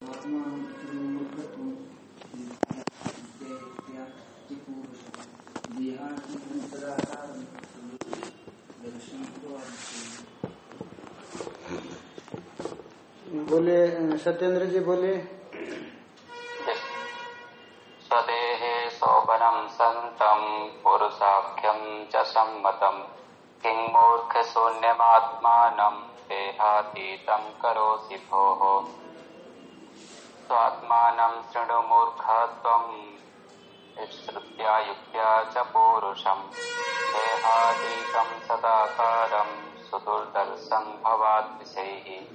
बोले, सत्येंद्र जी बोले। स्वदेहे शोभनम संतम पुरुषाख्यम च सम्मतम किं मूर्ख शून्यमात्मान देहातीतं करोसि भोः। स्वात्मानं शृणु मूर्खत्वम् श्रुत्या युक्त्या च पूरुषम्। देहातीतं सदाकारं सुदुर्दर्शं भवाद्विषैः।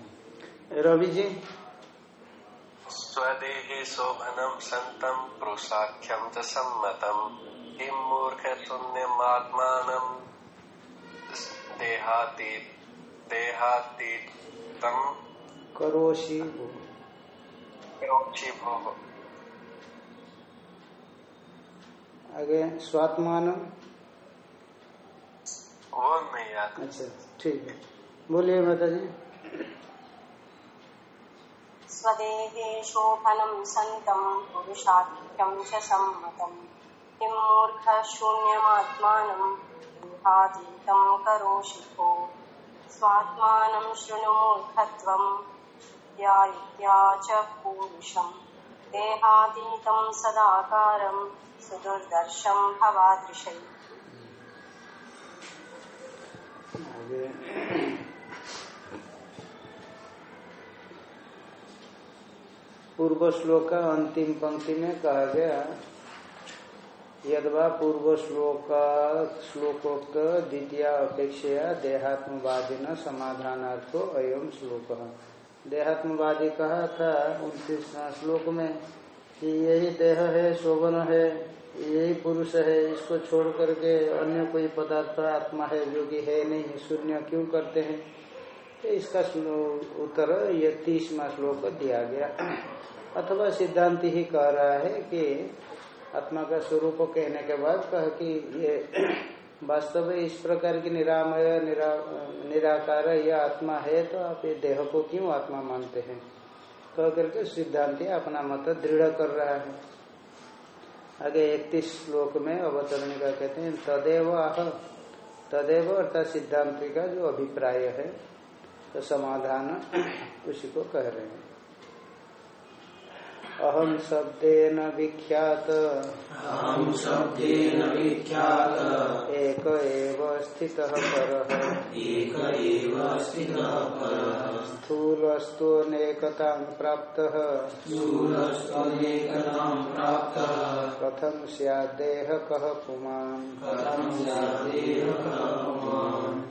रवि जी स्वदेहे शोभनम संतम पुरुषाख्यम च सम्मतम किम मूर्ख शून्यमात्मान देहातीत देहातीतम आगे स्वात्मान। अच्छा ठीक है। बोलिए माता जी स्वदेहे शोभनं सन्तं पुरुषाख्यं च सम्मतम् किं मूर्खः शून्यमात्मानं देहातीतं करोषि स्वात्मानं पूरुषम् देहातीतं सदाकारं सुदुर्दर्शं भवादृशैः पूर्व श्लोक का अंतिम पंक्ति में कहा गया, यदवा पूर्व श्लोक श्लोकोक्त द्वितीय अपेक्षा देहात्मवादी न समाधानार्थो अयम श्लोक। देहात्मवादी कहा था उनतीस श्लोक में कि यही देह है, शोभन है, यही पुरुष है, इसको छोड़ करके अन्य कोई पदार्थ आत्मा है जो कि है नहीं, शून्य क्यों करते हैं? तो इसका उत्तर ये तीसवा श्लोक दिया गया। अथवा सिद्धांत ही कह रहा है कि आत्मा का स्वरूप कहने के बाद कह कि ये वास्तव में इस प्रकार की निरामय निरा, निराकार यह आत्मा है तो आप ये देह को क्यों आत्मा मानते हैं? कह करके सिद्धांति अपना मत दृढ़ कर रहा है। आगे इकतीस श्लोक में अवतरणी का कहते हैं तदेव आह तदेव अर्थात सिद्धांति का जो अभिप्राय है तो समाधान उसी को कह रहे हैं। अहम शब्देन विख्यात। अहम शब्देन विख्यात। एक एव स्थितः परः। एक एव स्थितः परः। स्थूलस्तोनेकतां प्राप्तः। प्राप्तः। कथं स्याद्देह कः पुमान्? कथं स्यादेह कथमान्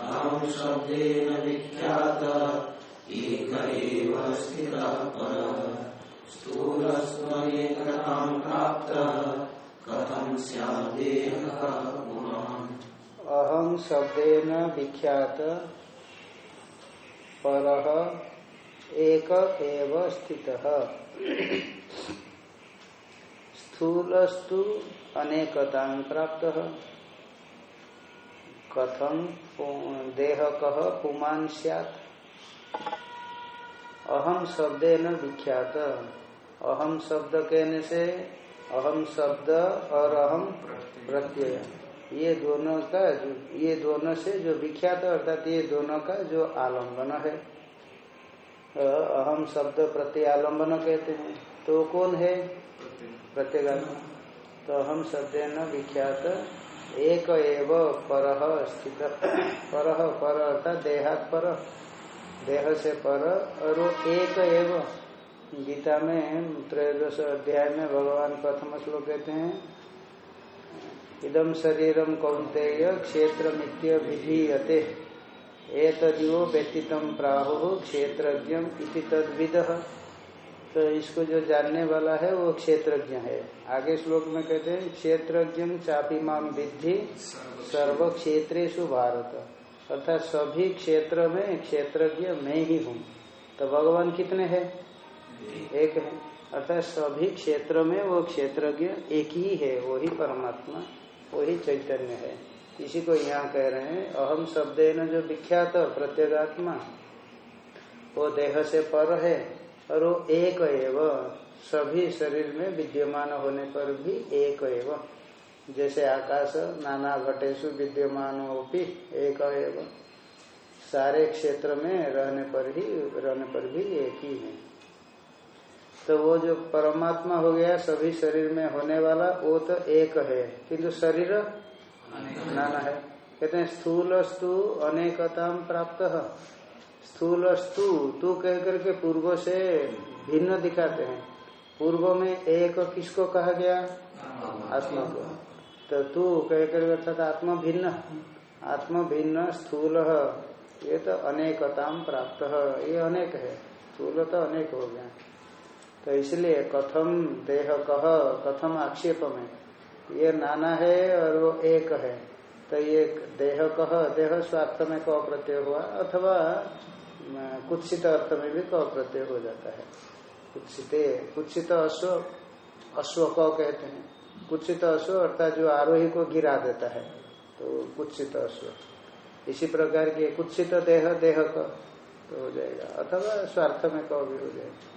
अहं शब्देन विख्यात। एक एव स्थितः परः। स्थूलस्त्वनेकतां प्राप्तः। अहम शब्देन विख्यात, परः एक स्थितः। स्थूलस्तु अनेकतां प्राप्तः। कथम देह कह पुमान स्यात्? अहम शब्देन विख्यात। अहम शब्द कहने से अहम शब्द और अहम प्रत्यय। ये दोनों का ये दोनों से जो विख्यात अर्थात ये दोनों का जो आलंबन है। अहम शब्द प्रत्यय आलंबन कहते हैं। तो कौन है? प्रत्येगात्मा। तो हम शब्देन विख्यात। एक एव पर स्थित। पर अर्थात देहात पर। देह से पर, और वो एक एव गीता में त्रयोदश अध्याय में भगवान प्रथम श्लोक कहते हैं इदम शरीरम कौंतेय क्षेत्र विधीयते एतदियो व्यतीत प्राहु क्षेत्रज्ञम तद्विद। तो इसको जो जानने वाला है, वो क्षेत्रज्ञ है। आगे श्लोक में कहते हैं, क्षेत्रज्ञ चापी माम विद्धि सर्व क्षेत्रेशु भारत। अर्थात सभी क्षेत्र में, क्षेत्रज्ञ मैं ही हूँ। तो भगवान कितने हैं? एक है। अर्थात सभी क्षेत्र में वो क्षेत्रज्ञ एक ही है, वही परमात्मा, वही चैतन्य है। इसी को यहाँ कह रहे हैं अहम शब्द न जो विख्यात प्रत्येगात्मा, वो देह से पर है और वो एक एव। सभी शरीर में विद्यमान होने पर भी एक एव। जैसे आकाश नाना घटेशु विद्यमान भी एक एव सारे क्षेत्र में रहने पर ही, रहने पर भी एक ही है। तो वो जो परमात्मा हो गया, सभी शरीर में होने वाला, वो तो एक है। किंतु शरीर नाना है। कहते हैं स्थूल स्तु अनेकता प्राप्त। स्थूल स्तु तू कह करके पूर्व से भिन्न दिखाते हैं। पूर्व में एक किसको कहा गया? आत्मा को। तो तू कह कर अर्थात आत्मा भिन्न। आत्मा भिन्न स्थूल ये तो अनेकता प्राप्त ये अनेक है। स्थूल तो अनेक हो गया। तो इसलिए कथम देह कह कथम आक्षेप में ये नाना है और वो एक है। तो ये देह कह देह स्वार्थ में क प्रत्यय हुआ अथवा कुत्सित अर्थ में भी क प्रत्यय हो जाता है। कुत्सित कुत्सित अश्व अश्व कहते हैं। कुत्सित अश्व अर्थात जो आरोही को गिरा देता है तो कुत्सित अश्व। इसी प्रकार के कुत्सित देह देह का तो हो जाएगा। अथवा स्वार्थ में क भी हो जाएगा।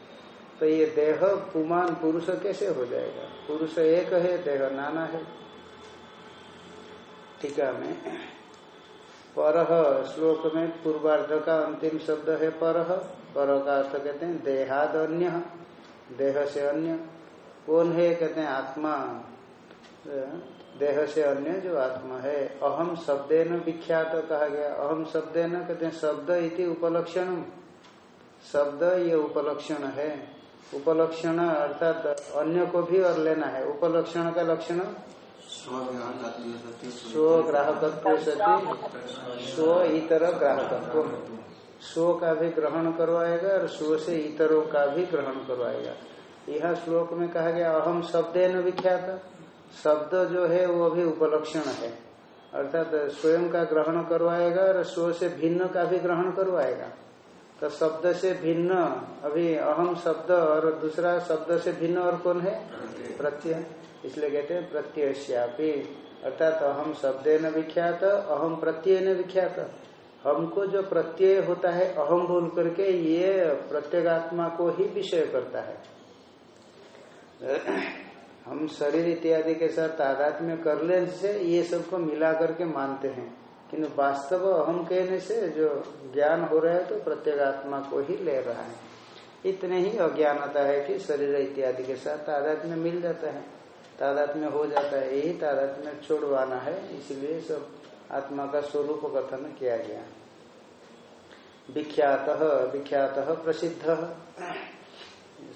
तो ये देह पुमान पुरुष कैसे हो जाएगा? पुरुष एक है, देह नाना है। टीका में पर श्लोक में पूर्वार्ध का अंतिम शब्द है पर पर का अर्थ कहते हैं देहाद अन्य देह से अन्य। कौन है? कहते हैं, आत्मा देह से अन्य जो आत्मा है। अहम शब्देन विख्यात कहा गया। अहम शब्देन कहते हैं, शब्द इति उपलक्षण शब्द ये उपलक्षण है। उपलक्षण अर्थात अन्य को भी और लेना है। उपलक्षण का लक्षण? स्व ग्राहकत्व सती। स्व इतर ग्राहकत्व। स्व का भी ग्रहण करवाएगा और स्व से इतरों का भी ग्रहण करवाएगा। यह श्लोक में कहा गया, अहम शब्द न विख्यात। शब्द जो है, वो भी उपलक्षण है। अर्थात स्वयं का ग्रहण करवाएगा और स्व से भिन्न का भी ग्रहण करवाएगा। तो शब्द से भिन्न, अभी अहम शब्द और दूसरा शब्द से भिन्न और कौन है? प्रत्यय। इसलिए कहते हैं प्रत्यय अर्थात अहम शब्द न विख्यात, अहम प्रत्यय न विख्यात। हमको जो प्रत्यय होता है, अहम बोल करके ये प्रत्येगात्मा को ही विषय करता है। हम शरीर इत्यादि के साथ तादाद में कर लेने से ये सबको मिला करके मानते हैं। किन्तु वास्तव अहम कहने से जो ज्ञान हो रहा है तो प्रत्येक आत्मा को ही ले रहा है। इतने ही अज्ञानता है कि शरीर इत्यादि के साथ तादाद में मिल जाता है। तादाद में हो जाता है, यही तादाद में छोड़वाना है। इसलिए सब आत्मा का स्वरूप कथन किया गया। विख्यात विख्यात प्रसिद्ध।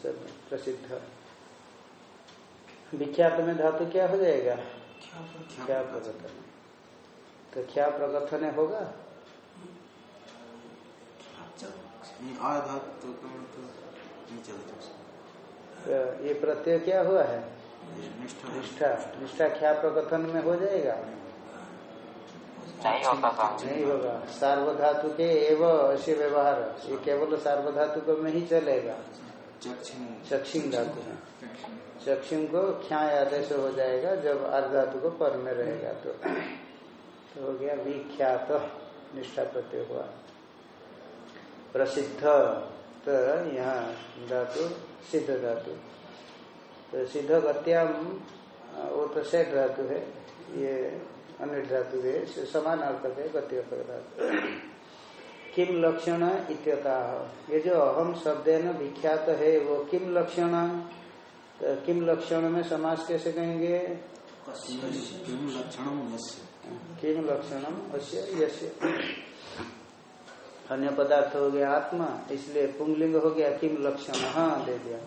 सब प्रसिद्ध। विख्यात में धातु क्या हो जाएगा? क्या प्रकथन तो क्या प्रकथन होगा? तो ये प्रत्यय क्या हुआ है? निष्ठा। निष्ठा। क्या प्रकथन में हो जाएगा? नहीं होता नहीं होगा। सार्वधातु के एवं ऐसे व्यवहार। ये केवल सार्वधातु में ही चलेगा। चक्षिण धातु है चक्षिण को ख्या आदेश हो जाएगा जब अर्धातु को पर में रहेगा तो। तो हो गया विख्यात निष्ठा प्रत्यय हुआ। प्रसिद्ध तो यहाँ धातु, सिद्ध धातु। तो सिद्ध गत्याम, वो तो सेठ धातु है, ये अन्य धातु है समान अर्थ है गत्य धातु। किम लक्षण इत्यता। ये जो अहम शब्द न विख्यात है, वो किम लक्षण? तो किम लक्षण में समास कैसे कहेंगे? किम लक्षणम अश्य यश्य अन्य पदार्थ हो गया आत्मा इसलिए पुंगलिंग हो गया किम लक्षण। हाँ दे दिया।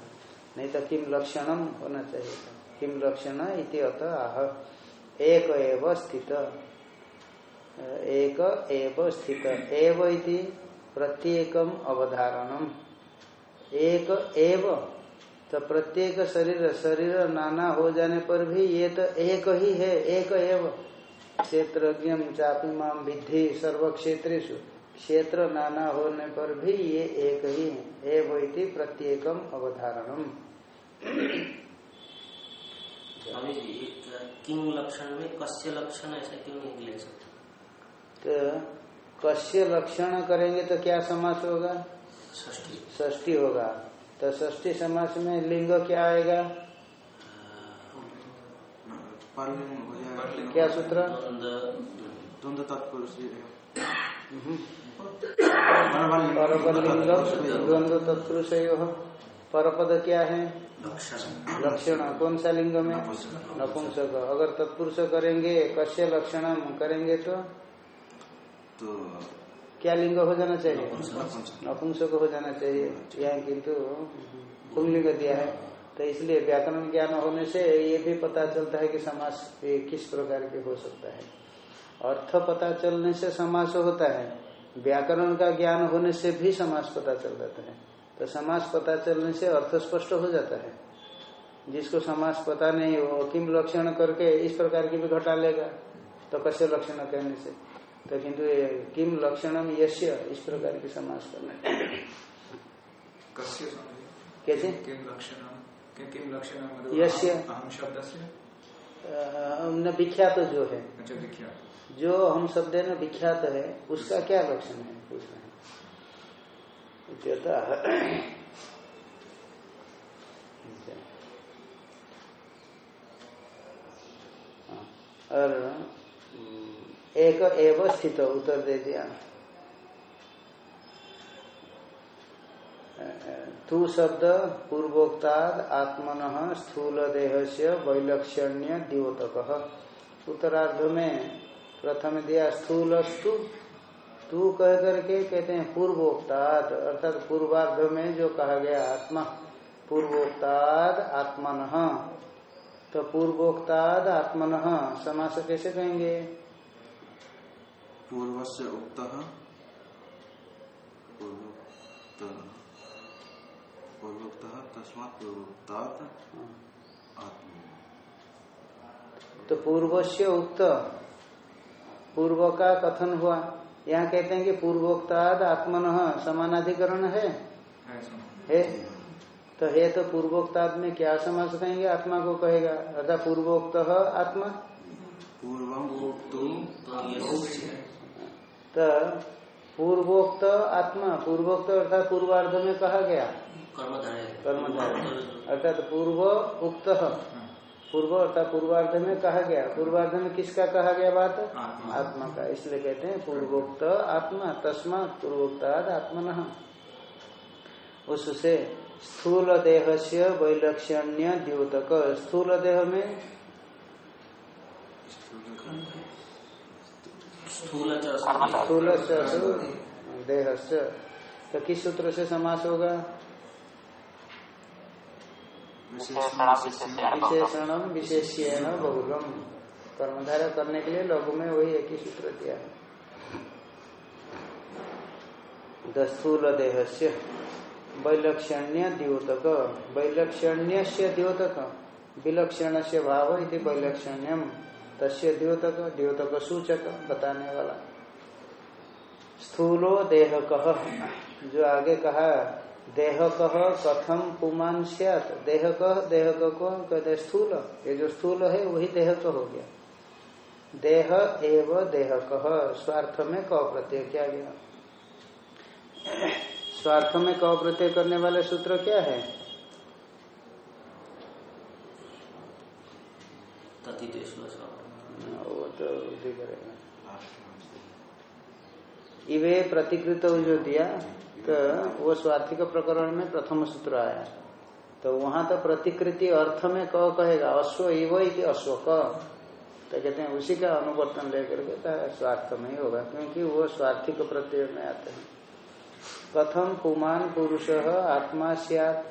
नहीं तो किम लक्षणम होना चाहिए किम लक्षण इति अत आह। एक एव स्थित। एक एव स्थित। एव इति प्रत्येकम अवधारणम। एक एव तो प्रत्येक शरीर शरीर नाना हो जाने पर भी ये तो एक ही है एक एव। क्षेत्र चापी माम विधि सर्व क्षेत्रेशु क्षेत्र नाना होने पर भी ये एक ही है। एव इति प्रत्येकम अवधारणम। स्वामी जी किंग लक्षण में कस्य लक्षण ऐसा क्यों नहीं ले सकते? तो कस्य लक्षण करेंगे तो क्या समास होगा? ष्ठी ष्टी होगा। तो ष्ठी समास में लिंग क्या आएगा? क्या सूत्र? तत्पुरुष हम्म। परपलिंग द्वंद्व तत्पुरुष परपद क्या है? लक्षण। लक्षण। कौन सा लिंग में? नपुंसक। अगर तत्पुरुष करेंगे कश्य लक्षण करेंगे तो? तो क्या लिंग हो जाना चाहिए? नपुंसक। हो जाना चाहिए। यहाँ किंतु पुंगलिंग दिया है। तो इसलिए व्याकरण ज्ञान होने से ये भी पता चलता है कि समास किस प्रकार के हो सकता है। अर्थ पता चलने से समास होता है। व्याकरण का ज्ञान होने से भी समास पता चल जाता है। तो समास पता चलने से अर्थ स्पष्ट हो जाता है। जिसको समास पता नहीं हो किम लक्षण करके इस प्रकार की भी घटा लेगा। तो कैसे लक्षण कहने से तो किंतु किम लक्षणम यश्य इस प्रकार की समास करना कैसे? किं लक्षणं? किं किं लक्षणं यस्य। अहं शब्दस्य? अ, न विख्यात जो है। अच्छा विख्यात। जो हम शब्द न विख्यात है उसका क्या लक्षण है? पूछ रहे हैं। हाँ, और एक एव स्थित, उत्तर दे दिया। तू शब्द पूर्वोक्ताद आत्मन स्थूल देह से वैलक्षण्य द्योतक उत्तरार्ध में प्रथम दिया स्थूल स्तु तू कह करके कहते हैं पूर्वोक्ताद, अर्थात पूर्वार्ध में जो कहा गया आत्मा, पूर्वोक्ताद आत्मन। तो पूर्वोक्ताद आत्मन समास कैसे कहेंगे? पूर्व से उक्त पूर्वोक्त पूर्वोक्त तस्मात् पूर्वोक्तात् तो पूर्व से उक्त पूर्व का कथन हुआ? यहाँ कहते हैं कि पूर्वोक्ताद आत्मन समानाधिकरण है। है तो है तो पूर्वोक्ताद में क्या समास कहेंगे? आत्मा को कहेगा। अर्थात पूर्वोक्त आत्मा। पूर्वम उक्तु तो पूर्वोक्त आत्मा। पूर्वोक्त अर्थात पूर्वार्ध में कहा गया। कर्मधारय। अर्थात पूर्व उक्त। पूर्व अर्थात पूर्वार्ध में कहा गया। पूर्वार्ध में किसका कहा गया बात? आत्मा। आत्मा का। इसलिए कहते हैं पूर्वोक्त आत्मा। तस्मात पूर्वोक्ताद आत्मन। उससे स्थूल देह से वैलक्षण्य द्योतक। स्थूल देह में स्थूल च देह से तो किस सूत्र से समास होगा? विशेषण विशेषण बहुलम विशेषणम विशेष्यण बहुलम। कर्मधारय करने के लिए लघु में वही एक ही सूत्र दिया है। दस्थूल देह से वैलक्षण्य द्योतक। वैलक्षण्य से द्योतक विलक्षण से भाव इति वैलक्षण्यम। तस्य द्योतक द्योतक सूचक, बताने वाला। स्थूलो देह कह जो आगे कहा देह कह कथम पुमान सियात? देह कह देह कह को कहते स्थूल। ये जो स्थूल है, वही देह कह हो गया। देह एव देह कह स्वार्थ में क प्रत्यय किया गया? स्वार्थ में क प्रत्यय करने वाले सूत्र क्या है तथितेश्वर वो तो उसी करेगा इवे प्रतिकृत जो दिया तो वो स्वार्थिक प्रकरण में प्रथम सूत्र आया। तो वहाँ तो प्रतिकृति अर्थ में क कहेगा, अश्व इव इति अश्व क तो कहते हैं, उसी का अनुवर्तन लेकर के स्वार्थ में ही होगा, क्योंकि वो स्वार्थिक प्रत्यय में आते हैं। कथम पुमान पुरुष, आत्मा सियाद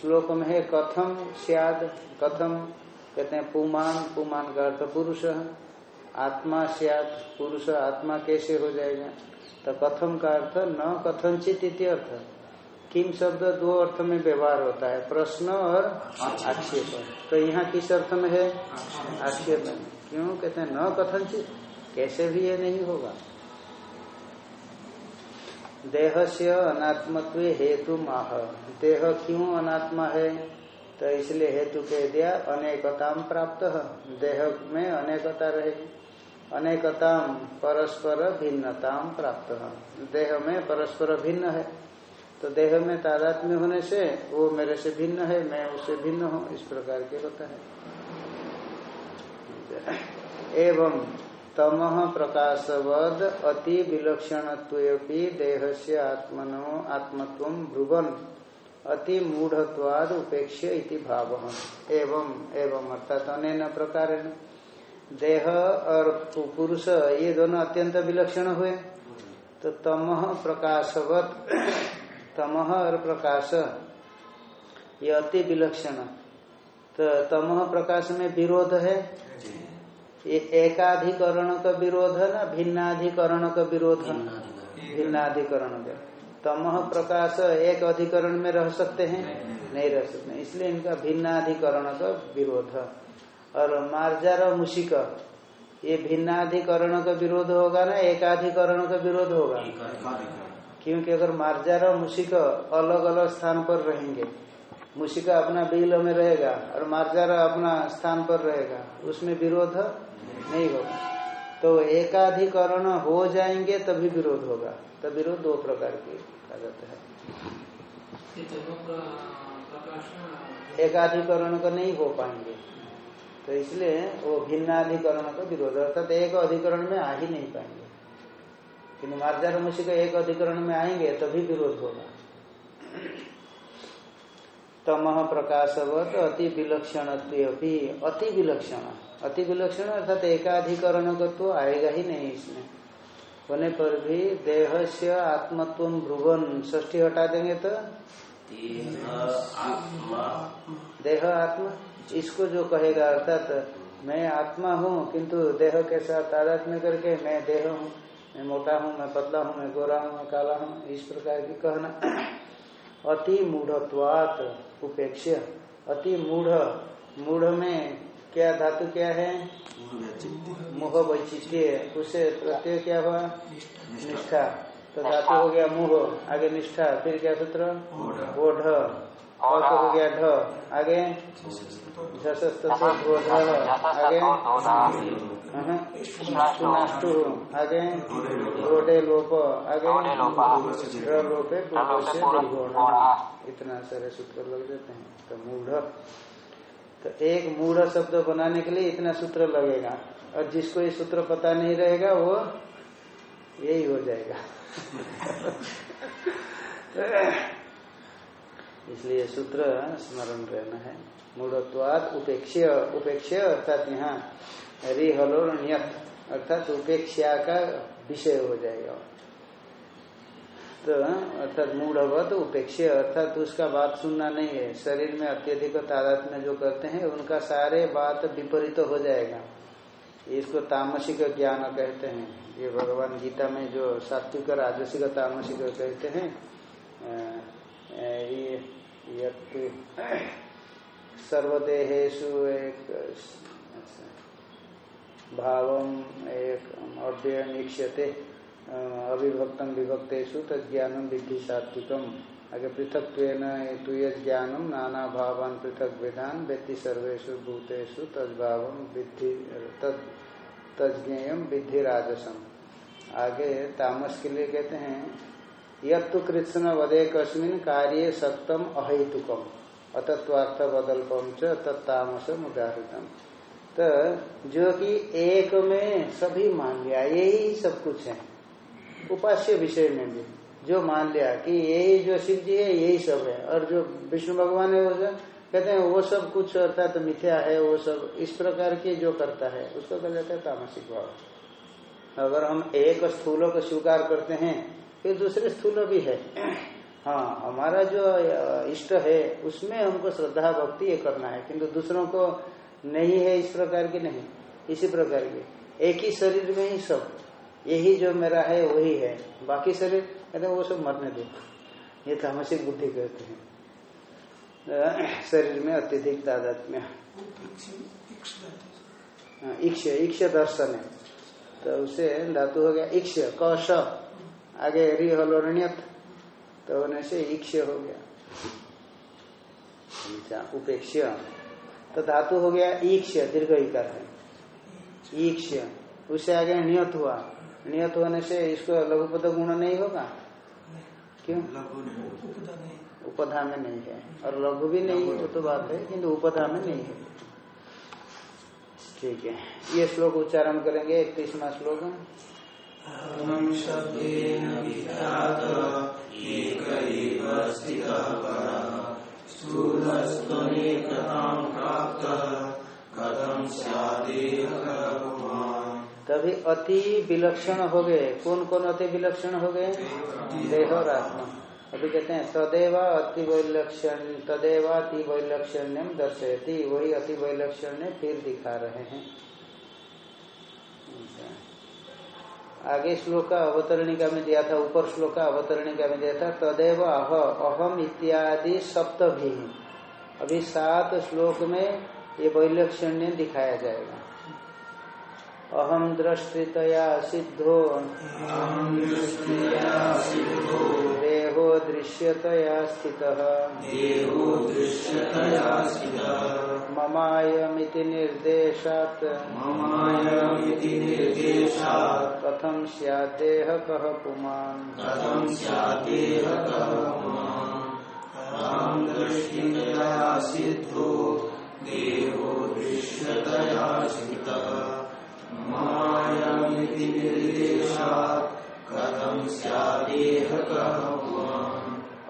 श्लोक में है, कथम सियाद कथम, कहते हैं पुमान पुमान का अर्थ पुरुष। आत्मा सियात, पुरुष आत्मा कैसे हो जाएगा? तो कथम का अर्थ, न कथनचित इति अर्थ। किम शब्द दो अर्थ में व्यवहार होता है, प्रश्न और आक्षेप। तो यहाँ किस अर्थ में है? आक्षेप क्यों? कहते हैं, न कथनचित कैसे भी ये नहीं होगा। देह से अनात्मत्व हेतु माह देह क्यों अनात्मा है? तो इसलिए हेतु कह दिया अनेकताम प्राप्त। देह में अनेकता रहेगी। अनेकताम परस्पर भिन्नताम प्राप्त। देह में परस्पर भिन्न है। तो देह में तादात्म्य होने से वो मेरे से भिन्न है, मैं उससे भिन्न हूँ। इस प्रकार के होता है। एवं तम प्रकाशवद अति विलक्षण देह से आत्मनो आत्मत्व ब्रुवन अति मूढ़त्वाद उपेक्ष इति भाव। एवं एवं अर्थात अन प्रकार देह और पुरुष ये दोनों अत्यंत विलक्षण हुए। तो तम प्रकाशवत तम और प्रकाश ये अति विलक्षण। तो तम प्रकाश में विरोध है? ये एकाधिकरण का विरोध है ना? भिन्नाधिकरण का विरोध है? भिन्नाधिकरण। का तम प्रकाश एक अधिकरण में रह सकते हैं? नहीं रह सकते इसलिए इनका भिन्नाधिकरण का विरोध। और मार्जार मुशिक, ये भिन्नाधिकरण का विरोध होगा ना? एकाधिकरण का विरोध होगा? क्योंकि अगर मार्जार मुशिक अलग अलग स्थान पर रहेंगे, मुशिका अपना बिल में रहेगा और मार्जारा अपना स्थान पर रहेगा, उसमें विरोध नहीं होगा। तो एकाधिकरण हो जाएँगे तभी विरोध होगा। तो विरोध दो प्रकार के कहा जाता है। एकाधिकरण का नहीं हो पाएँगे। तो इसलिए वो भिन्नाधिकरण का विरोध अर्थात एक अधिकरण में आ ही नहीं पाएँगे। किन्तु मार्जार मुशी का एक अधिकरण में आएँगे तभी विरोध होगा। तम प्रकाशवत अति विलक्षण अति विलक्षण। अति विलक्षण अर्थात एकाधिकरण का तो आएगा ही नहीं इसमें। होने पर भी देह से आत्मत्व भ्रुवन ष्ठी हटा देंगे तो? देह आत्मा? इसको जो कहेगा अर्थात, मैं आत्मा हूँ, किंतु देह के साथ तादात्म्य करके मैं देह हूँ, मैं मोटा हूँ, मैं पतला हूँ, मैं गोरा हूँ, मैं काला हूँ, इस प्रकार की कहना। अति मूढ़त्वात उपेक्ष अति मूढ़ मूढ़ में क्या धातु क्या है? मुह वैचित्य उसे प्रत्यय क्या हुआ? निष्ठा। तो धातु हो गया मुह आगे निष्ठा फिर क्या सूत्र? ओढ़ और हो गया ढ। आगे? आगे? सुनाष्टु आगे? रोडे लोप। आगे? लोपे। इतना सारे सूत्र लग जाते हैं। तो मूढ़। तो एक मूढ़ शब्द बनाने के लिए इतना सूत्र लगेगा। और जिसको ये सूत्र पता नहीं रहेगा, वो यही हो जाएगा। इसलिए सूत्र स्मरण रहना है। मूढ़त्वाद उपेक्ष उपेक्ष अर्थात यहाँ रिहलो नियत, अर्थात उपेक्षा का विषय हो जाएगा। तो अर्थात मूढ़वत उपेक्ष अर्थात उसका बात सुनना नहीं है। शरीर में अत्यधिक तादात में जो करते हैं, उनका सारे बात विपरीत तो हो जाएगा। इसको तामसिक ज्ञान कहते हैं। ये भगवान गीता में जो सात्विक राजसिक तामसिक कहते हैं ये सर्वदेहेशु एक भाव, एक अव्ययमीक्षते अविभक्तम विभक्तेषु तज्ञानम विधि सात्विकम। आगे पृथक ज्ञानम नाना भावान पृथक विधान व्यक्ति सर्वेशु भूतेषु तद्भाव विधि तज्ञेयम विधि राजसम। आगे तामस के लिए कहते हैं, यत्तु कृष्ण वदे कस्मिन कार्य सत्यम अहेतुकम अतत्वार्थ बदल्पम च तत्तामस उदाहृतम तो जो कि एक में सभी मान लिया, यही सब कुछ है। उपास्य विषय में भी। जो मान लिया कि यही जो शिव जी है, यही सब है। और जो विष्णु भगवान है, वो कहते हैं, वो सब कुछ अर्थात तो मिथ्या है, वो सब इस प्रकार के जो करता है, उसको कहा जाता है तामसिक भाव। अगर हम एक स्थूलों को स्वीकार करते हैं, फिर दूसरे स्थूल भी है। हाँ हमारा जो इष्ट है, उसमें हमको श्रद्धा भक्ति ये करना है, किंतु दूसरों को नहीं है इस प्रकार की, नहीं। इसी प्रकार की। एक ही शरीर में ही सब। यही जो मेरा है, वही है। बाकी शरीर कहते वो सब मरने दो। ये तामसिक बुद्धि कहते हैं। शरीर में अत्यधिक तादात्म्य इक्ष इक्ष दर्शन है। तो उसे धातु हो गया इक्ष कौश। आगे रिहलोरणियत। तो होने से इक्ष हो गया। उपेक्ष तो धातु हो गया ईक्ष दीर्घ इकार है। ईक्ष उससे आगे नियत हुआ। नियत होने से इसको लघुपद गुण नहीं होगा? क्यों? उपधा में नहीं है। और लघु भी नहीं है वो तो बात है किंतु उपधा में नहीं है। ठीक है। ये श्लोक उच्चारण करेंगे इकतीसवा श्लोक। तभी अति विलक्षण हो गए। कौन कौन अति विलक्षण हो गए? देह और आत्मा अभी कहते हैं तदेव अति वैलक्षण, तदेव अति वैलक्षण्यम दर्शयती। वही अति वैलक्षण्य फिर दिखा रहे हैं। आगे श्लोक का अवतरणिका में दिया था, ऊपर श्लोक का अवतरणिका में दिया था, तदेव अह, अहम इत्यादि सप्त भी अभी सात श्लोक में ये वैलक्षण्य दिखाया जाएगा। अहम दृष्टितया सिद्धो। देहो दृश्यतया स्थितः। ममायमिति निर्देशात्। कथम स्यादेह कह पुमान्। सिद्धो। देवो दृश्यतया स्थितः।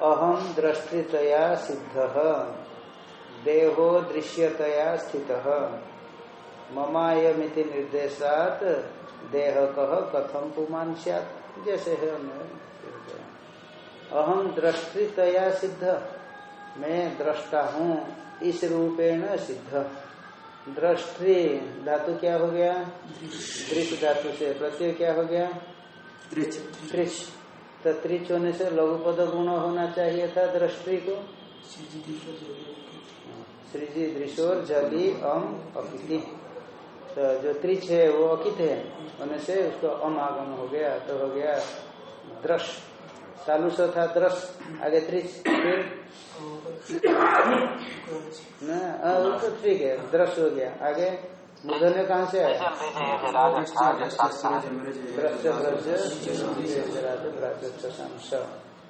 अहम दृष्टितया सिद्ध, देहो दृश्यतया स्थित। ममायमिति निर्देशात देह कह कथम पुमान सैत जैसे है अहम दृष्टितया सिद्ध, मैं दृष्टा हूँ, इस रूपेण सिद्ध। दृष्टि धातु क्या हो गया? दृश्य धातु से प्रत्यय क्या हो गया? त्रिच त्रिच तो त्रिच होने से लघु पद गुण होना चाहिए था दृष्टि को। सृजि दृशोर जली अम अकिति। तो जो त्रिच है वो अकित है। होने से उसको अम आगम हो गया तो हो गया दृश चालू से था दृश आगे फिर? न हाँ, तो ठीक है दृश हो गया। आगे? मूर्धन्य कहाँ से आया?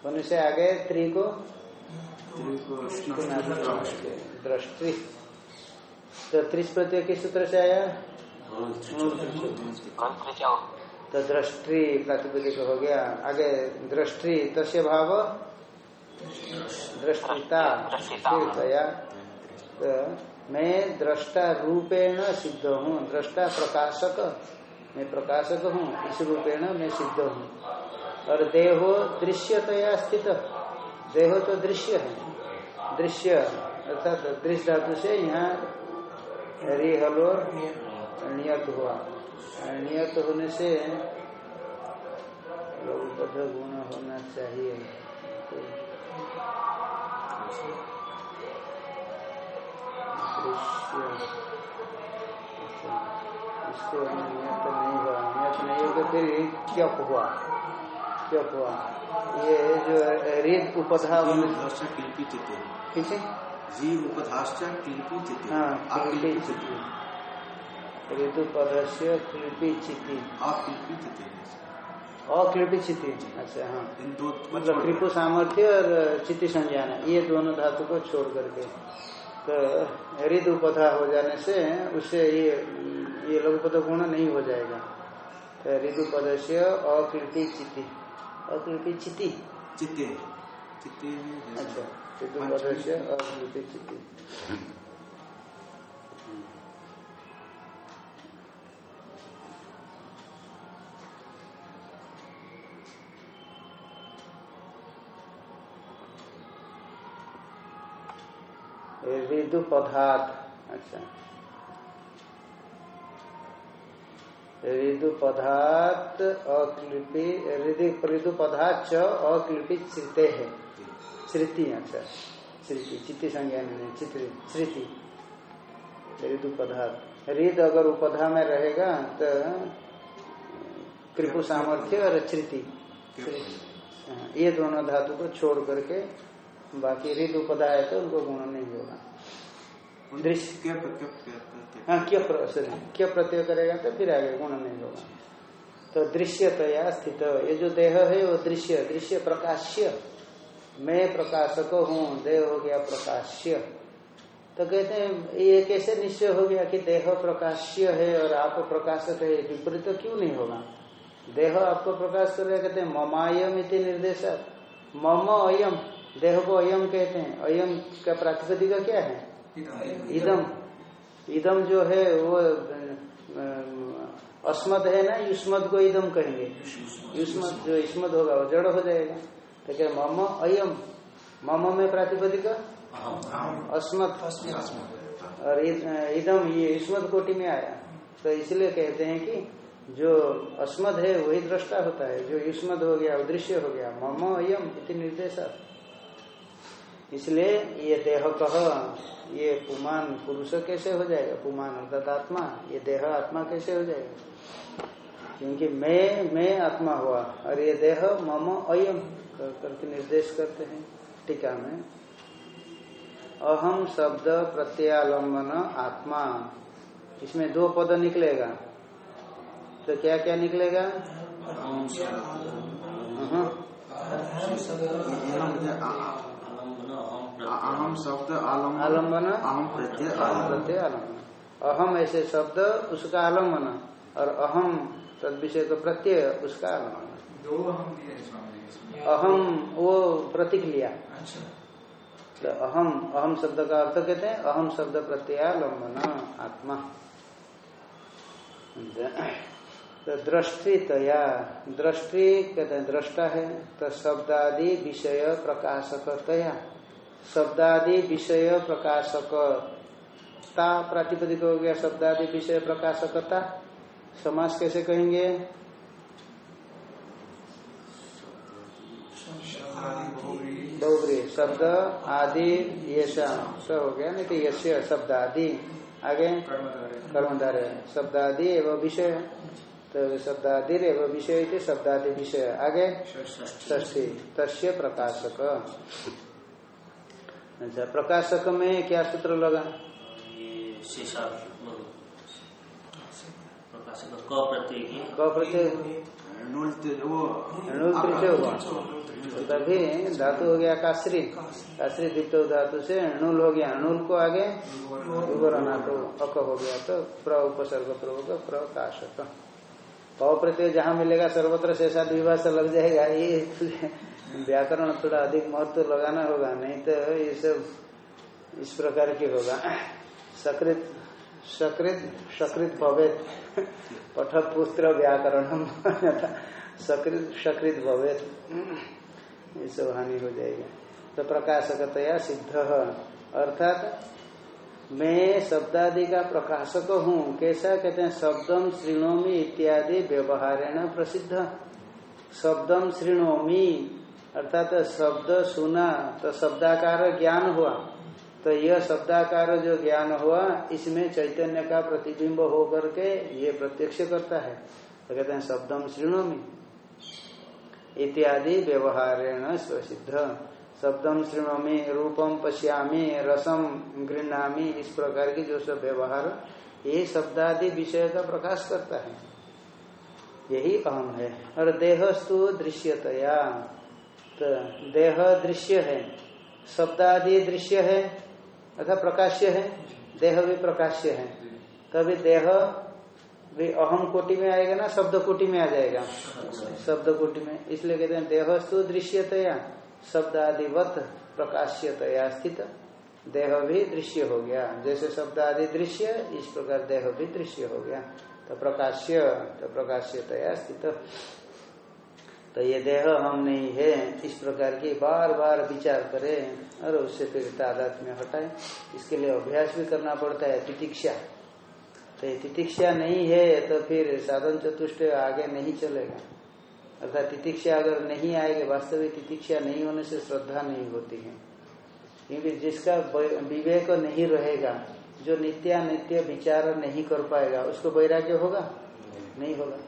होने से आगे त्रि को? दृष्टि तो त्रिश प्रत्यय किस सूत्र से आया? तो दृष्टि प्रातिपदिक हो गया। आगे दृष्टि तस्य भाव? दृष्टिता। दृष्टितया। तो मैं दृष्टा रूपेण सिद्ध हूँ। दृष्टा प्रकाशक। मैं प्रकाशक हूँ। इस रूपेण मैं सिद्ध हूँ। और देहो दृश्यतया स्थित। देहो तो दृश्य है। दृश्य अर्थात दृश्य धातु से यहाँ रिहलो नियत हुआ। नियत होने से लघुपद गुण होना चाहिए। इसको नियत नहीं हुआ। नियत नहीं होगा फिर क्या हुआ? क्या हुआ? ये जो रेत उपधा उपधाश्च किल्पि चित्ते पीछे जी उपधाश्च किल्पि चित्ते हाँ आप क्लिपी किल्पि चिति। क्लिपी चिति अक्लिपी चिति अच्छा हाँ। को मतलब कृपु सामर्थ्य और चिति संज्ञान ये दोनों धातु को छोड़ करके। तो उपधा हो जाने से उससे ये ये लघुपद गुण नहीं हो जाएगा। तो ऋतु पद से अकृति चिति। अकृति चिति में जैसे अच्छा ऋतु पद से अकृति चिति ऋतु पदार्थ अच्छा। ऋतु पदार्थ अक्लिपि ऋतु पदार्थ अक्लिपि श्रुते है। श्रुति अच्छा। श्रुति चित्ती संज्ञान नहीं चित्र श्रुति ऋतु पदार्थ ऋत अगर उपधा में रहेगा तो कृपु सामर्थ्य और श्रुति हाँ, ये दोनों धातु को छोड़ करके बाकी ऋतु उपधा है तो उनको गुण नहीं होगा। दृश्य क्या हैं क्या प्रत्यय करेगा तो फिर आगे गुण नहीं होगा। तो दृश्यतया स्थित ये जो देह है वो दृश्य दृश्य प्रकाश्य। मैं प्रकाशक हूँ देह हो गया प्रकाश्य। तो कहते हैं ये कैसे निश्चय हो गया कि देह प्रकाश्य है और आप प्रकाशक है? विपरीत तो क्यों नहीं होगा? देह आपको प्रकाश कर रहे कहते हैं ममायम इति निर्देशक मम अयम। देह को अयम कहते हैं। अयम का प्रातिपदिक क्या है? इदम। इदम जो है, वो अस्मद है ना, युष्मद को इदम कहेंगे। युष्मद जो इसमद होगा, वो जड़ हो जाएगा। तो क्या, मम अयम? मम में प्रातिपदिक अस्मद। और इदम, ये युष्मद कोटि में आया। तो इसलिए कहते हैं कि जो अस्मद है, वही दृष्टा होता है। जो युष्मद हो गया दृश्य हो गया। मम अयम इति निर्देश। इसलिए ये देह कह ये पुमान पुरुष कैसे हो जाएगा? पुमान अर्थात आत्मा। ये देह आत्मा कैसे हो जाएगा? क्योंकि मैं मैं आत्मा हुआ और ये देह मम अयम करके निर्देश करते हैं टीका में। अहम शब्द प्रत्यालंबन आत्मा। इसमें दो पद निकलेगा। तो क्या क्या निकलेगा? अहम। शब्द आलंबन अहम प्रत्यय प्रत्यय आलंबन। अहम ऐसे शब्द उसका आलंबन और अहम तद विषय का प्रत्यय उसका आलंबन। दो हम दिए हैं स्वामी जी इसमें। अहम वो प्रतीक लिया। अच्छा। तो अहम अहम शब्द का अर्थ कहते हैं अहम शब्द प्रत्यालंबन आत्मा। तो दृष्टितया दृष्टि कहते हैं दृष्टा है तो शब्दादि विषय प्रकाशकतया। शब्दादि विषय प्रकाशकता प्रातिपदिक हो गया शब्दादि विषय प्रकाशकता। समास कैसे कहेंगे? शब्द आदि यशा हो गया, नहीं तो यश्य शब्द आदि आगे? कर्मधारय। शब्द आदि एवं विषय। तो शब्द आदि एवं विषय थे शब्द आदि विषय। आगे? ष्ठी तस्य प्रकाशक। अच्छा प्रकाशक में क्या सूत्र लगा? क। प्रत्यय हुआ। तो तभी धातु हो गया काश्री काश्री दीप्त धातु से अणुल हो गया। अणुल को आगे तो अक हो गया तो प्र उपसर्ग प्रभुक प्रकाशक पव प्रत्यय जहाँ मिलेगा सर्वत्र शेषा विभाष लग जाएगा ये व्याकरण थोड़ा अधिक महत्व लगाना होगा, नहीं तो ये सब इस प्रकार की होगा। सकृत सकृत सकृत भवेत। पठ पुत्र व्याकरण सकृत सकृत भवेत। ये सब हानि हो जाएगा। तो प्रकाशकतया सिद्ध। अर्थात, मैं शब्दादि का प्रकाशक हूँ। कैसा कहते हैं? शब्दम श्रीणोमी इत्यादि व्यवहारेण प्रसिद्ध। शब्दम श्रीणोमी अर्थात शब्द सुना तो शब्दाकार ज्ञान हुआ। तो यह शब्दाकार जो ज्ञान हुआ, इसमें चैतन्य का प्रतिबिंब हो करके ये प्रत्यक्ष करता है। तो कहते हैं, शब्दम श्रीणोमी इत्यादि व्यवहारेण स्वसिद्ध। शब्दम श्रृणोमी रूपम पश्यामी, रसम गृणामी इस प्रकार की जो सब व्यवहार, ये शब्दादि विषय का प्रकाश करता है। यही अहम है। और देहस्तु दृश्यतया। तो देह दृश्य है, शब्दादि दृश्य है अर्थात प्रकाश्य है, देह भी प्रकाश्य है। तभी देह भी अहम कोटि में आएगा ना, शब्द कोटि में आ जाएगा। शब्द कोटि में, इसलिए कहते हैं देहस्तु दृश्यतया शब्द आदिवत प्रकाश्यतया स्थित, देह भी दृश्य हो गया। जैसे शब्द आदि दृश्य, इस प्रकार देह भी दृश्य हो गया। तो प्रकाश्य तो प्रकाश्यतया स्थित। तो ये देह हम नहीं है। इस प्रकार की बार बार विचार करें और उससे फिर तादाद में हटाए। इसके लिए अभ्यास भी करना पड़ता है तितिक्षा। तो ये तितिक्षा नहीं है तो फिर साधन चतुष्ट आगे नहीं चलेगा। अर्थात तितिक्षा अगर नहीं आएगी वास्तविक तितिक्षा नहीं होने से श्रद्धा नहीं होती है। क्योंकि जिसका विवेक नहीं रहेगा जो नित्यानित्य विचार नहीं कर पाएगा उसको वैराग्य होगा? नहीं होगा।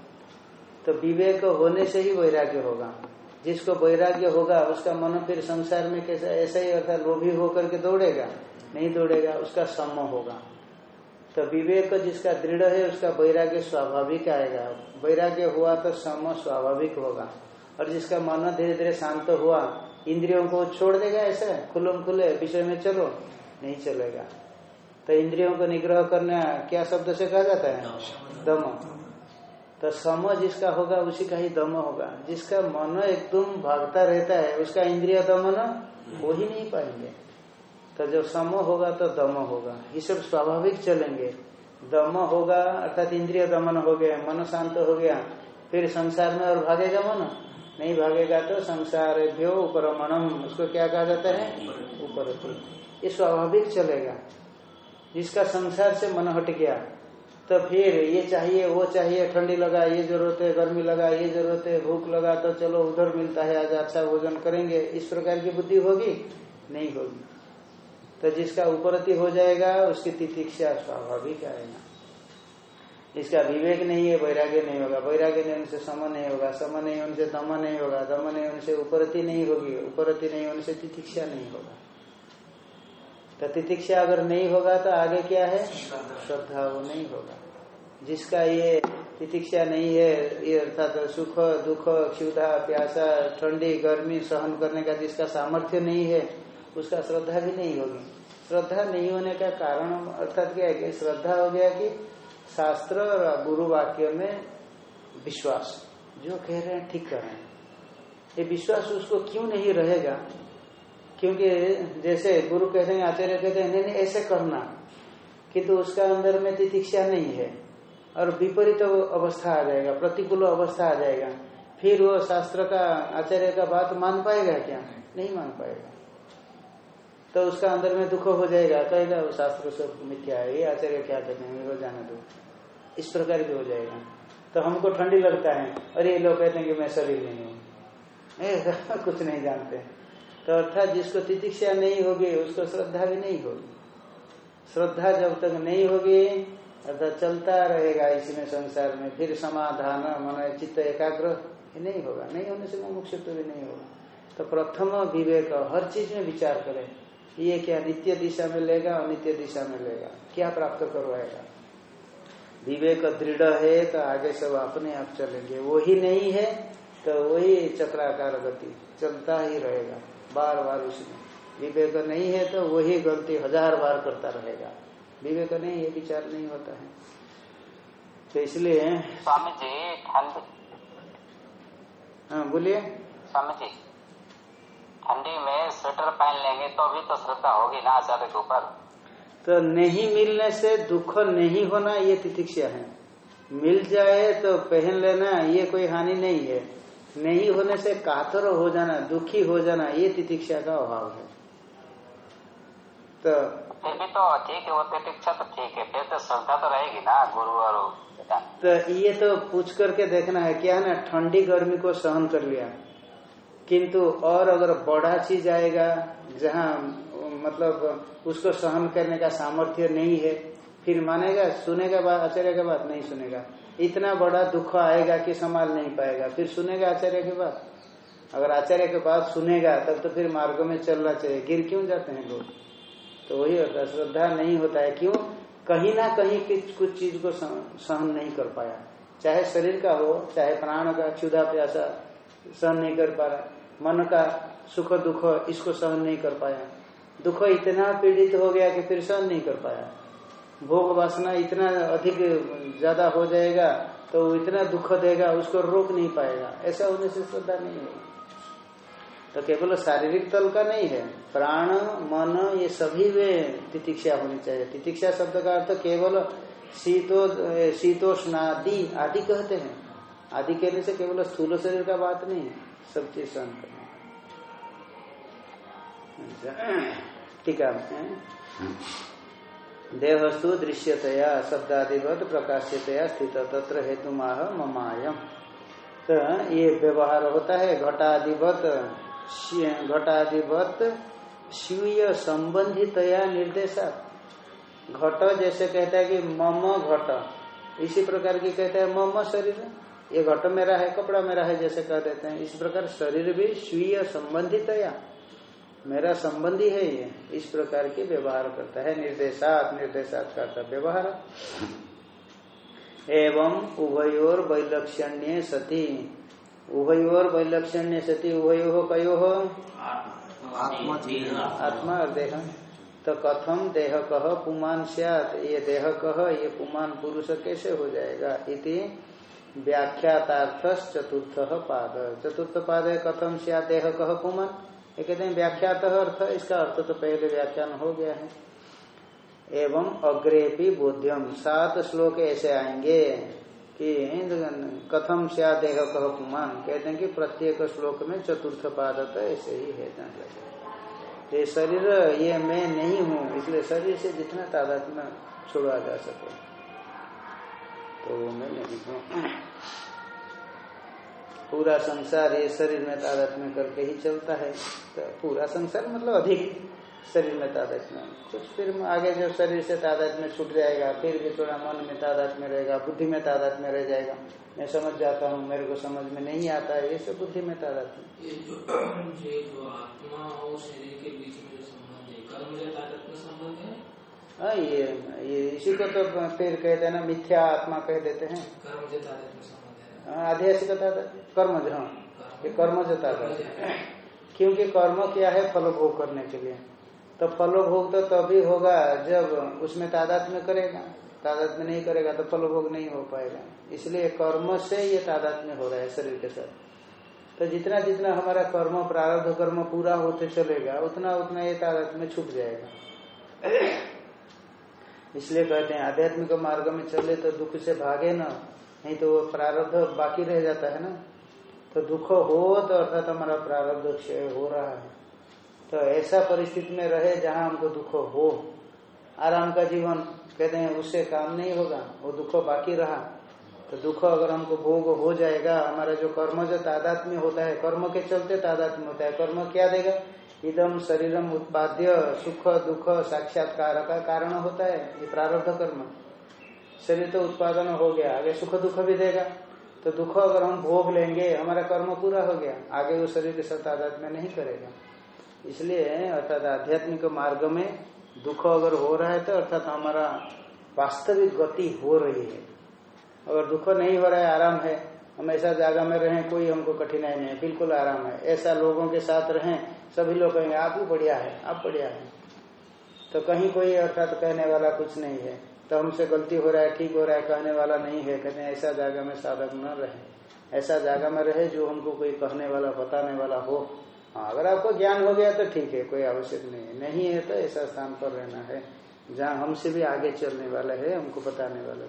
तो विवेक होने से ही वैराग्य होगा। जिसको वैराग्य होगा उसका मन फिर संसार में कैसा ऐसा ही अर्थात लोभी होकर के दौड़ेगा नहीं दौड़ेगा उसका सम होगा। तो विवेक जिसका दृढ़ है उसका वैराग्य स्वाभाविक आएगा। वैराग्य हुआ तो सम स्वाभाविक होगा। और जिसका मन धीरे धीरे शांत हुआ इंद्रियों को छोड़ देगा ऐसा खुलम खुले विषय में चलो नहीं चलेगा। तो इंद्रियों को निग्रह करना क्या शब्द से कहा जाता है? दम। तो सम जिसका होगा उसी का ही दम होगा। जिसका मन एकदम भागता रहता है उसका इंद्रिय दमन हो ही नहीं पाएँगे। तो जब सम होगा तो दम होगा। ये सब स्वाभाविक चलेंगे। दम होगा अर्थात इंद्रिय दमन हो गया मन शांत हो गया फिर संसार में और भागेगा मन? नहीं भागेगा तो संसार भ्यो उपरमणम। उसको क्या कहा जाता है? ऊपर ये स्वाभाविक चलेगा। जिसका संसार से मन हट गया तो फिर ये चाहिए, वो चाहिए, ठंडी लगा ये ज़रूरत है, गर्मी लगा ये ज़रूरत है, भूख लगा तो चलो उधर मिलता है, आज अच्छा भोजन करेंगे। इस प्रकार की बुद्धि होगी? नहीं होगी। तो जिसका उपरति हो जाएगा, उसकी तितिक्षा स्वाभाविक आएगा। इसका विवेक नहीं है, वैराग्य नहीं होगा। वैराग्य नहीं, उनसे सम नहीं होगा। सम नहीं, उनसे दम नहीं होगा। दम नहीं, उनसे उपरति नहीं होगी। उपरति नहीं, उनसे तितिक्षा नहीं होगा। तो तितिक्षा अगर नहीं होगा तो आगे क्या है? श्रद्धा। वो नहीं होगा। जिसका ये तितिक्षा नहीं है ये अर्थात सुख दुख क्षुधा प्यासा ठंडी गर्मी सहन करने का जिसका सामर्थ्य नहीं है उसका श्रद्धा भी नहीं होगी। श्रद्धा नहीं होने का कारण अर्थात क्या है कि श्रद्धा हो गया कि शास्त्र और गुरु वाक्य में विश्वास जो कह रहे हैं ठीक कर रहे हैं। ये विश्वास उसको क्यों नहीं रहेगा? क्योंकि जैसे गुरु कहते हैं, आचार्य कहते हैं, नहीं ऐसे करना। किंतु तो उसका अंदर में तितिक्षा नहीं है। और विपरीत तो अवस्था आ जाएगा, प्रतिकूल अवस्था आ जाएगा। फिर वो शास्त्र का, आचार्य का बात मान पाएगा क्या? नहीं मान पाएगा। तो उसका अंदर में दुख हो जाएगा। कहेगा वो शास्त्र सब मिथ्या है। ये आचार्य क्या कहते हैं? मेरे जाने दो। इस प्रकार भी हो जाएगा। तो हमको ठंडी लगता है। और ये लोग कहते हैं कि मैं शरीर नहीं हूँ। कुछ नहीं जानते। तो अर्थात जिसको तितिक्षा नहीं होगी, उसको श्रद्धा भी नहीं होगी। श्रद्धा जब तक नहीं होगी, अर्थात चलता रहेगा इसमें संसार में, फिर समाधान, मन, चित्त एकाग्र नहीं होगा। नहीं होने से मुमुक्षुत्व भी नहीं होगा। तो प्रथम विवेक, हर चीज़ में विचार करें। ये क्या नित्य दिशा में लेगा और नित्य दिशा में लेगा? क्या प्राप्त करवाएगा? विवेक दृढ़ है तो आगे सब अपने आप चलेंगे। वो ही नहीं है तो वही चक्राकार गति, चलता ही रहेगा। बार बार उसमें विवेक नहीं है तो वही गलती हज़ार बार करता रहेगा। विवेक नहीं ये विचार नहीं होता है। तो इसलिए स्वामी जी ठंड। हाँ बोलिए। स्वामी जी ठंडी में स्वेटर पहन लेंगे तो भी तो श्रद्धा होगी ना आचार्य के ऊपर? तो नहीं मिलने से दुख नहीं होना ये तितिक्षा है। मिल जाए तो पहन लेना ये कोई हानि नहीं है। नहीं होने से कातर हो जाना दुखी हो जाना ये तितिक्षा का अभाव है। तो तो ठीक है वो प्रतीक्षा तो ठीक है फिर तो श्रद्धा तो रहेगी ना गुरु और तो ये तो पूछ करके देखना है क्या ना ठंडी गर्मी को सहन कर लिया। किंतु और अगर बड़ा चीज़ आएगा जहाँ मतलब उसको सहन करने का सामर्थ्य नहीं है फिर मानेगा सुनेगा बात आचार्य का बात नहीं सुनेगा। इतना बड़ा दुख आएगा कि संभाल नहीं पाएगा। फिर सुनेगा आचार्य के बात अगर आचार्य के बात सुनेगा, तब तो फिर मार्ग में चलना चाहिए। गिर क्यों जाते हैं लोग? तो वही होता श्रद्धा नहीं होता है। क्यों? कहीं ना कहीं कुछ चीज़ को सहन नहीं कर पाया। चाहे शरीर का हो, चाहे प्राण का क्षुधा प्यासा सहन नहीं कर पा रहा मन का सुख दुख इसको सहन नहीं कर पाया। दुख इतना पीड़ित हो गया कि फिर सहन नहीं कर पाया। भोग वासना इतना अधिक ज़्यादा हो जाएगा तो इतना दुख देगा, उसको रोक नहीं पाएगा। ऐसा होने से श्रद्धा नहीं होगी। तो केवल शारीरिक तल का नहीं है, प्राण, मन, ये सभी वे तितिक्षा होनी चाहिए। तितिक्षा शब्द का अर्थ केवल शीतो, शीतोष्णादि आदि कहते हैं। आदि कहने से केवल स्थूल शरीर का बात नहीं है, सब चीज़ सहन करना टीका देहस्तु दृश्यतया, शब्दादिवत प्रकाश्यतया स्थित, तत्र हेतु माह ममायम। तो ये व्यवहार होता है घटाधिवत घटाधिवत स्वीय संबंधितया निर्देशा। घट जैसे कहता है कि मम घट, इसी प्रकार की कहता है मम शरीर। ये घट मेरा है, कपड़ा मेरा है जैसे कह देते हैं। इस प्रकार शरीर भी स्वीय संबंधितया। मेरा संबंधी है ये। इस प्रकार के व्यवहार करता है। निर्देशात निर्देशात करता व्यवहार। एवं उभयोर वैलक्षण्य सती। उभयोर वैलक्षण्य सती उभयो कयो? हो आत्मा और देह। तो कथम देह कह पुमान सियात? ये देह कह ये पुमान पुरुष कैसे हो जाएगा? इति व्याख्यातार्थ चतुर्थ पाद। चतुर्थ पाद कथम सिया देह कह पुमान? कहते हैं व्याख्यात अर्थ, इसका अर्थ तो पहले व्याख्यान हो गया है। एवं अग्रे भी बोध्यम, सात श्लोक ऐसे आएँगे कि कथम स्या देह कह पुमान, कहते हैं कि प्रत्येक श्लोक में चतुर्थ पाद तो ऐसे ही है। ये शरीर, ये मैं नहीं हूँ, इसलिए शरीर से जितना में छुड़ा जा सके। तो मैं नहीं हूँ। पूरा संसार ये शरीर में तादाद में करके ही चलता है। तो पूरा संसार मतलब अधिक शरीर में तादाद में। कुछ फिर आगे जो शरीर से में छूट जाएगा फिर भी थोड़ा मन में तादाद में रहेगा बुद्धि में तादाद में रह जाएगा। मैं समझ जाता हूँ मेरे को समझ में नहीं आता है ये सब बुद्धि में तादाद में। ये जो ये जो आत्मा और शरीर के बीच में जो संबंध है कर्म या संबंध है? हाँ ये ये इसी को तो फिर कहते हैं ना मिथ्या आत्मा कह देते हैं। कर्म ताकत में संबंध है। ये कर्मज तादाद क्योंकि कर्म क्या है? फल भोग करने के लिए। तो फल भोग तो तभी होगा जब उसमें तादाद में करेगा। तादाद में नहीं करेगा तो फल भोग नहीं हो पाएगा। इसलिए कर्म से ये तादाद में हो रहा है शरीर के साथ। तो जितना जितना हमारा कर्म प्रारब्ध कर्म पूरा होते चलेगा, उतना उतना ये तादाद में छूट जाएगा। इसलिए कहते हैं, आध्यात्मिक मार्ग में चले तो दुख से भागे ना। नहीं तो वो प्रारब्ध बाकी रह जाता है ना। तो दुख हो तो अर्थात हमारा प्रारब्ध क्षय हो रहा है। तो ऐसा परिस्थिति में रहे जहाँ हमको दुख हो। आराम का जीवन, कहते हैं, उससे काम नहीं होगा, वो दुख बाकी रहा। तो दुख अगर हमको भोग हो जाएगा, हमारा जो कर्म जो तादात में होता है, कर्म के चलते तादात में होता है, कर्म क्या देगा? इदम शरीरम उत्पाद्य सुख दुख साक्षात्कार का कारण होता है, ये प्रारब्ध कर्म। शरीर तो उत्पादन हो गया, आगे सुख दुख भी देगा। तो दुख अगर हम भोग लेंगे, हमारा कर्म पूरा हो गया, आगे वो शरीर के साथ में नहीं करेगा। इसलिए अर्थात आध्यात्मिक मार्ग में दुख अगर हो रहा है तो अर्थात हमारा वास्तविक गति हो रही है। अगर दुख नहीं हो रहा है, आराम है, हम ऐसा जगह में रहें, कोई हमको कठिनाई नहीं है, बिल्कुल आराम है। ऐसा लोगों के साथ रहें, सभी लोग कहेंगे, आप भी बढ़िया है, आप बढ़िया है। तो कहीं कोई अर्थात कहने वाला कुछ नहीं है। तो हमसे गलती हो रहा है, ठीक हो रहा है, कहने वाला नहीं है, कहते ऐसा जगह में साधक न रहे। ऐसा जगह में रहे जो हमको कोई कहने वाला, बताने वाला हो। हाँ अगर आपको ज्ञान हो गया तो ठीक है, कोई आवश्यक नहीं है। नहीं है तो ऐसा स्थान पर रहना है, जहाँ हमसे भी आगे चलने वाला है, हमको बताने वाला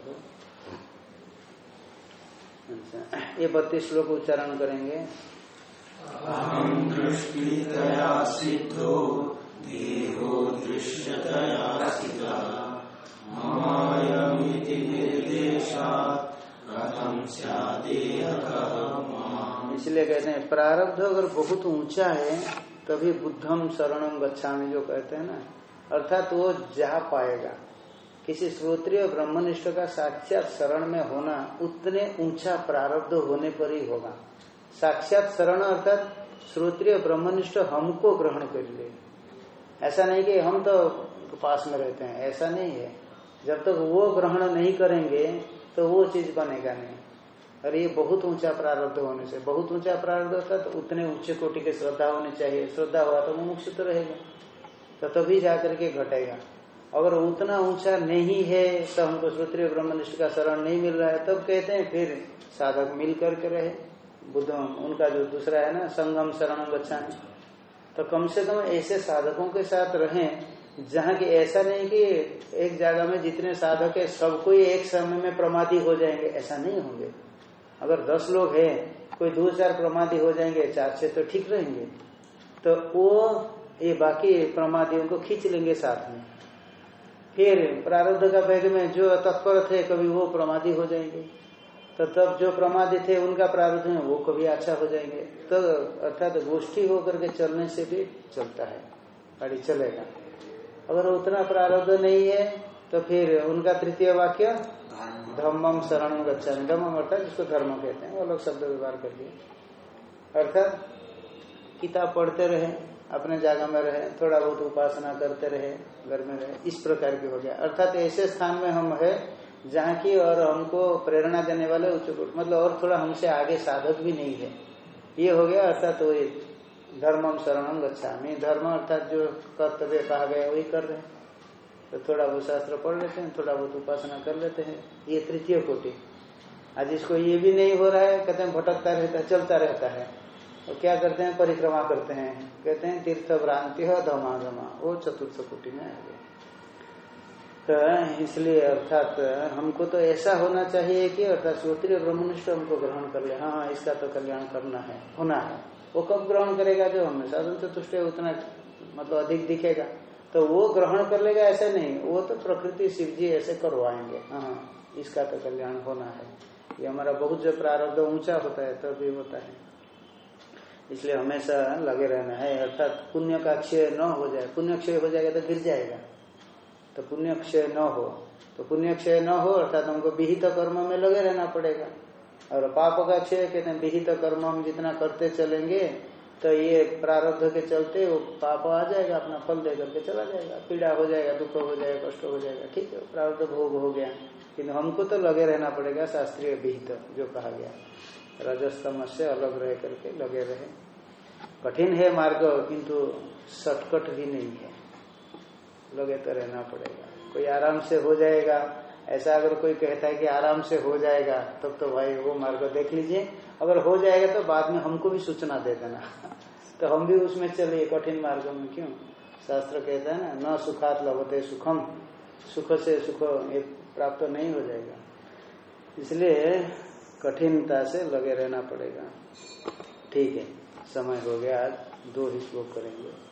अच्छा ये बत्तीस श्लोक उच्चारण करेंगे। सिद्धो, देहो दृश्यतया सिद्धा। इसलिए कहते हैं, प्रारब्ध अगर बहुत ऊँचा है, तभी बुद्धम शरणम गच्छामि, जो कहते हैं ना। अर्थात वो जा पाएगा। किसी श्रोत्रिय ब्रह्मनिष्ठ का साक्षात शरण में होना उतने ऊँचा प्रारब्ध होने पर ही होगा। साक्षात शरण अर्थात श्रोत्रिय ब्रह्मनिष्ठ हमको ग्रहण कर ले। ऐसा नहीं कि हम तो पास में रहते हैं, ऐसा नहीं है। जब तक वो ग्रहण नहीं करेंगे तो वो चीज़ बनेगा नहीं। और ये बहुत ऊँचा प्रारब्ध होने से, बहुत ऊँचा प्रारब्ध होता तो उतने ऊँचे कोटि के श्रद्धा होनी चाहिए। श्रद्धा हुआ तो मुमुक्ष तो रहेगा तो तभी जाकर के घटेगा। अगर उतना ऊँचा नहीं है तो हमको श्रोत्रिय ब्रह्मनिष्ठ का शरण नहीं मिल रहा है, तब कहते हैं, फिर साधक मिल करके रहे। बुद्ध उनका जो दूसरा है ना, संगम शरण बच्चा तो कम से कम ऐसे साधकों के साथ रहें जहाँ की ऐसा नहीं कि एक जगह में जितने साधक है, सबको एक समय में प्रमादी हो जाएँगे। ऐसा नहीं होंगे। अगर दस लोग हैं, कोई दो चार प्रमादी हो जाएँगे, चार से तो ठीक रहेंगे। तो वो ये बाकी प्रमादियों को खींच लेंगे साथ में। फिर प्रारब्ध का वेग में जो तत्पर थे, कभी वो प्रमादी हो जाएँगे। तो तब जो प्रमादी थे, उनका प्रारब्ध में वो कभी अच्छा हो जाएँगे। तो अर्थात गोष्ठी होकर के चलने से भी चलता है, गाड़ी चलेगा। अगर उतना प्रारब्ध नहीं है तो फिर उनका तृतीय वाक्य धम्मम शरण गच्छामि धम्मम अर्थात जिसको धर्म कहते हैं, वो लोग शब्द व्यवहार कर दिए अर्थात किताब पढ़ते रहे, अपने जगह में रहे, थोड़ा बहुत उपासना करते रहे, घर में रहे, इस प्रकार की हो गया। अर्थात ऐसे स्थान में हम है, जहाँ की और हमको प्रेरणा देने वाले उच्च मतलब और थोड़ा हमसे आगे साधक भी नहीं है। ये हो गया अर्थात वही धर्मम शरणम गच्छामि। धर्म अर्थात जो कर्तव्य कहा गया, वही कर रहे हैं। तो थोड़ा बहुत शास्त्र पढ़ लेते हैं, थोड़ा बहुत उपासना कर लेते हैं। ये तृतीय कोटि। आज इसको ये भी नहीं हो रहा है, कहते हैं भटकता रहता है चलता रहता है। तो क्या करते हैं? परिक्रमा करते हैं। कहते हैं तीर्थ भ्रांति हो धमा धमा वो चतुर्थ कोटि में आ गया। तो इसलिए अर्थात, हमको तो ऐसा होना चाहिए कि अर्थात श्रोत्रिय ब्रह्मनिष्ठ हमको ग्रहण कर ले। हाँ हाँ इसका तो कल्याण करना है, होना है। वो कब ग्रहण करेगा? जो हमें साधन चतुष्ट उतना मतलब अधिक दिखेगा। तो वो ग्रहण कर लेगा ऐसा नहीं, वो तो प्रकृति शिव जी ऐसे करवाएँगे। हाँ इसका तो कल्याण होना है। ये हमारा बहुत जो प्रारब्ध ऊँचा होता है, तब तो भी होता है। इसलिए हमेशा लगे रहना है, अर्थात पुण्य का क्षय न हो जाए, पुण्य क्षय हो जाएगा तो गिर जाएगा। तो पुण्य क्षय न हो तो पुण्य क्षय न हो, अर्थात हमको विहित कर्म में लगे रहना पड़ेगा। और पाप का क्षय कहते हैं विहित कर्म हम जितना करते चलेंगे तो ये प्रारब्ध के चलते वो पाप आ जाएगा, अपना फल दे करके चला जाएगा। पीड़ा हो जाएगा, दुख हो जाएगा, कष्ट हो जाएगा, ठीक है, प्रारब्ध भोग हो गया। किन्तु हमको तो लगे रहना पड़ेगा, शास्त्रीय विहित जो कहा गया। रजस्तम से अलग रह करके लगे रहे। कठिन है मार्ग, किंतु शॉर्टकट भी नहीं है। लगे तो रहना पड़ेगा। कोई आराम से हो जाएगा। ऐसा अगर कोई कहता है कि आराम से हो जाएगा, तब तो भाई वो मार्ग देख लीजिए। अगर हो जाएगा तो बाद में हमको भी सूचना दे देना। तो हम भी उसमें चलिए, कठिन मार्ग में क्यों? शास्त्र कहता है ना, न सुखात लभते सुखम। सुख से सुख ये प्राप्त नहीं हो जाएगा। इसलिए कठिनता से लगे रहना पड़ेगा। ठीक है, समय हो गया। आज दो ही श्लोक करेंगे।